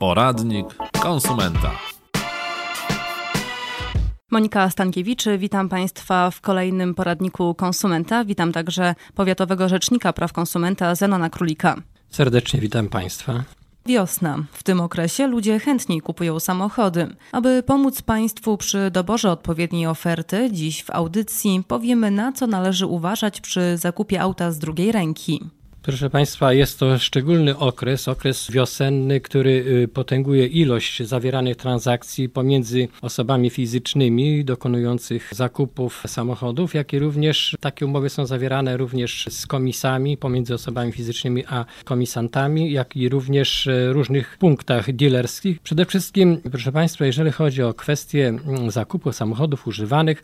Poradnik konsumenta. Monika Stankiewicz, witam Państwa w kolejnym poradniku konsumenta. Witam także powiatowego rzecznika praw konsumenta Zenona Królika. Serdecznie witam Państwa. Wiosna. W tym okresie ludzie chętniej kupują samochody. Aby pomóc Państwu przy doborze odpowiedniej oferty, dziś w audycji powiemy na co należy uważać przy zakupie auta z drugiej ręki. Proszę Państwa, jest to szczególny okres, okres wiosenny, który y, potęguje ilość zawieranych transakcji pomiędzy osobami fizycznymi dokonujących zakupów samochodów, jak i również takie umowy są zawierane również z komisami pomiędzy osobami fizycznymi a komisantami, jak i również w różnych punktach dealerskich. Przede wszystkim, proszę Państwa, jeżeli chodzi o kwestie mm, zakupu samochodów używanych,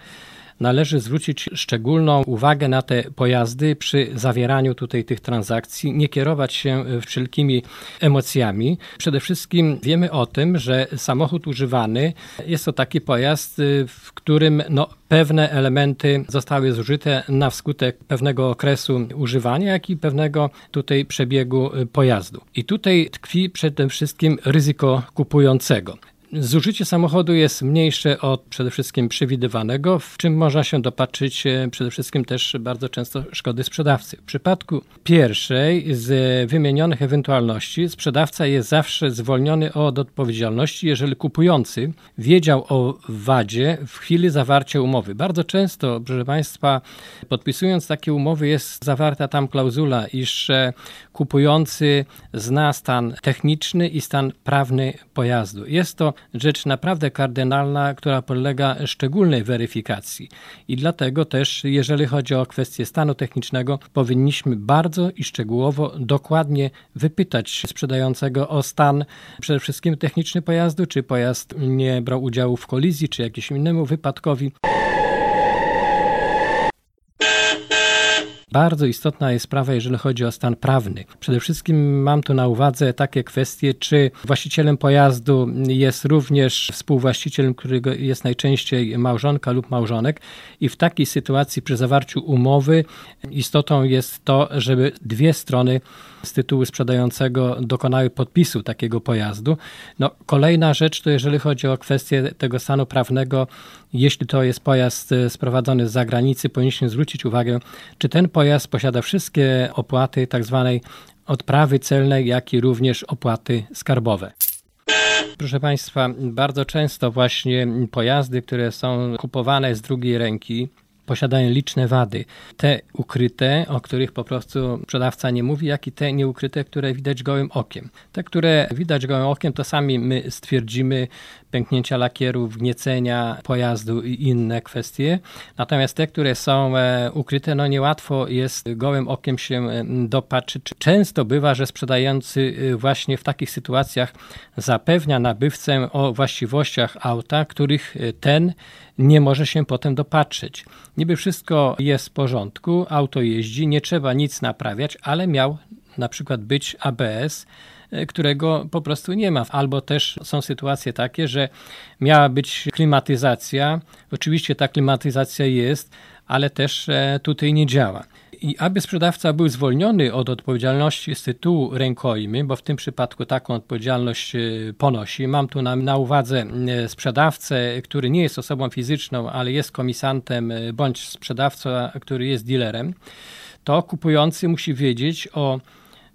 należy zwrócić szczególną uwagę na te pojazdy przy zawieraniu tutaj tych transakcji, nie kierować się wszelkimi emocjami. Przede wszystkim wiemy o tym, że samochód używany jest to taki pojazd, w którym no, pewne elementy zostały zużyte na wskutek pewnego okresu używania, jak i pewnego tutaj przebiegu pojazdu. I tutaj tkwi przede wszystkim ryzyko kupującego. Zużycie samochodu jest mniejsze od przede wszystkim przewidywanego, w czym można się dopatrzyć e, przede wszystkim też bardzo często szkody sprzedawcy. W przypadku pierwszej z wymienionych ewentualności sprzedawca jest zawsze zwolniony od odpowiedzialności, jeżeli kupujący wiedział o wadzie w chwili zawarcia umowy. Bardzo często, proszę Państwa, podpisując takie umowy jest zawarta tam klauzula, iż kupujący zna stan techniczny i stan prawny pojazdu. Jest to rzecz naprawdę kardynalna, która podlega szczególnej weryfikacji. I dlatego też, jeżeli chodzi o kwestię stanu technicznego, powinniśmy bardzo i szczegółowo, dokładnie wypytać sprzedającego o stan przede wszystkim techniczny pojazdu, czy pojazd nie brał udziału w kolizji, czy jakimś innemu wypadkowi. Bardzo istotna jest sprawa, jeżeli chodzi o stan prawny. Przede wszystkim mam tu na uwadze takie kwestie, czy właścicielem pojazdu jest również współwłaścicielem, którego jest najczęściej małżonka lub małżonek i w takiej sytuacji przy zawarciu umowy istotą jest to, żeby dwie strony z tytułu sprzedającego dokonały podpisu takiego pojazdu. No, kolejna rzecz to jeżeli chodzi o kwestię tego stanu prawnego, jeśli to jest pojazd e, sprowadzony z zagranicy, powinniśmy zwrócić uwagę, czy ten pojazd posiada wszystkie opłaty tak zwanej odprawy celnej, jak i również opłaty skarbowe. Proszę Państwa, bardzo często właśnie pojazdy, które są kupowane z drugiej ręki, posiadają liczne wady. Te ukryte, o których po prostu sprzedawca nie mówi, jak i te nieukryte, które widać gołym okiem. Te, które widać gołym okiem, to sami my stwierdzimy pęknięcia lakierów, wgniecenia pojazdu i inne kwestie. Natomiast te, które są e, ukryte, no niełatwo jest gołym okiem się e, dopatrzyć. Często bywa, że sprzedający e, właśnie w takich sytuacjach zapewnia nabywcę o właściwościach auta, których ten nie może się potem dopatrzyć. Niby wszystko jest w porządku, auto jeździ, nie trzeba nic naprawiać, ale miał na przykład być ABS, którego po prostu nie ma. Albo też są sytuacje takie, że miała być klimatyzacja. Oczywiście ta klimatyzacja jest, ale też e, tutaj nie działa. I aby sprzedawca był zwolniony od odpowiedzialności z tytułu rękojmy, bo w tym przypadku taką odpowiedzialność e, ponosi, mam tu na, na uwadze e, sprzedawcę, który nie jest osobą fizyczną, ale jest komisantem, e, bądź sprzedawca, który jest dealerem, to kupujący musi wiedzieć o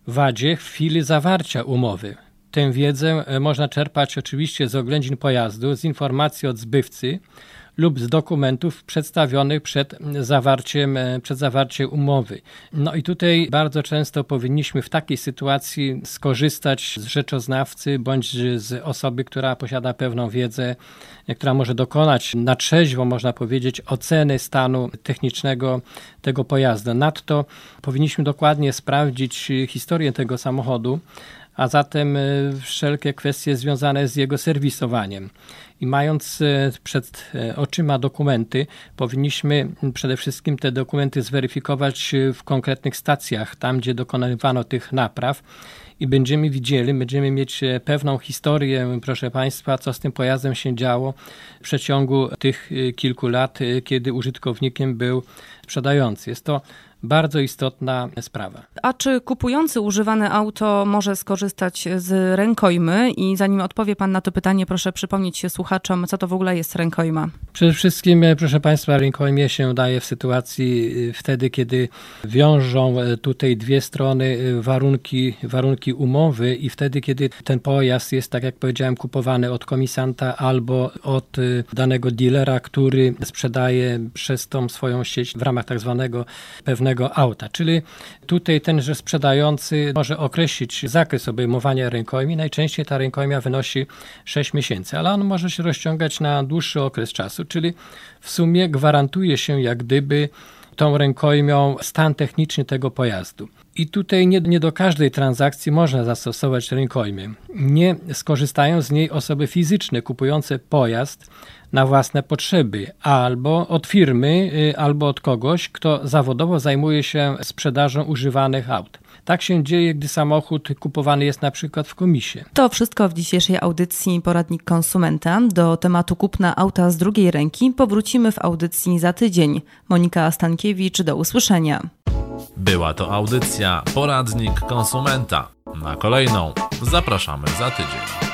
wadzie chwili zawarcia umowy. Tę wiedzę można czerpać oczywiście z oględzin pojazdu, z informacji od zbywcy, lub z dokumentów przedstawionych przed zawarciem, e, przed zawarciem umowy. No i tutaj bardzo często powinniśmy w takiej sytuacji skorzystać z rzeczoznawcy bądź z osoby, która posiada pewną wiedzę, e, która może dokonać na trzeźwo, można powiedzieć, oceny stanu technicznego tego pojazdu. Nadto powinniśmy dokładnie sprawdzić historię tego samochodu, a zatem e, wszelkie kwestie związane z jego serwisowaniem. I mając e, przed e, oczyma dokumenty, powinniśmy przede wszystkim te dokumenty zweryfikować w konkretnych stacjach, tam gdzie dokonywano tych napraw i będziemy widzieli, będziemy mieć pewną historię, proszę Państwa, co z tym pojazdem się działo w przeciągu tych kilku lat, kiedy użytkownikiem był sprzedający. Jest to bardzo istotna sprawa. A czy kupujący używane auto może skorzystać z rękojmy? I zanim odpowie Pan na to pytanie, proszę przypomnieć się słuchaczom, co to w ogóle jest rękojma. Przede wszystkim, e, proszę Państwa, rękojmie się daje w sytuacji e, wtedy, kiedy wiążą e, tutaj dwie strony warunki, warunki umowy i wtedy, kiedy ten pojazd jest, tak jak powiedziałem, kupowany od komisanta albo od danego dealera, który sprzedaje przez tą swoją sieć w ramach tak zwanego pewnego auta. Czyli tutaj tenże sprzedający może określić zakres obejmowania rękojmi. Najczęściej ta rękojmia wynosi 6 miesięcy, ale on może się rozciągać na dłuższy okres czasu, czyli w sumie gwarantuje się jak gdyby tą rękojmią stan techniczny tego pojazdu. I tutaj nie, nie, do każdej transakcji można zastosować rękojmię. Nie skorzystają z niej osoby fizyczne kupujące pojazd na własne potrzeby, albo od firmy, y, albo od kogoś, kto zawodowo zajmuje się sprzedażą używanych aut. Tak się dzieje, gdy samochód kupowany jest na przykład w komisie. To wszystko w dzisiejszej audycji Poradnik Konsumenta. Do tematu kupna auta z drugiej ręki powrócimy w audycji za tydzień. Monika Stankiewicz, do usłyszenia. Była to audycja Poradnik Konsumenta. Na kolejną zapraszamy za tydzień.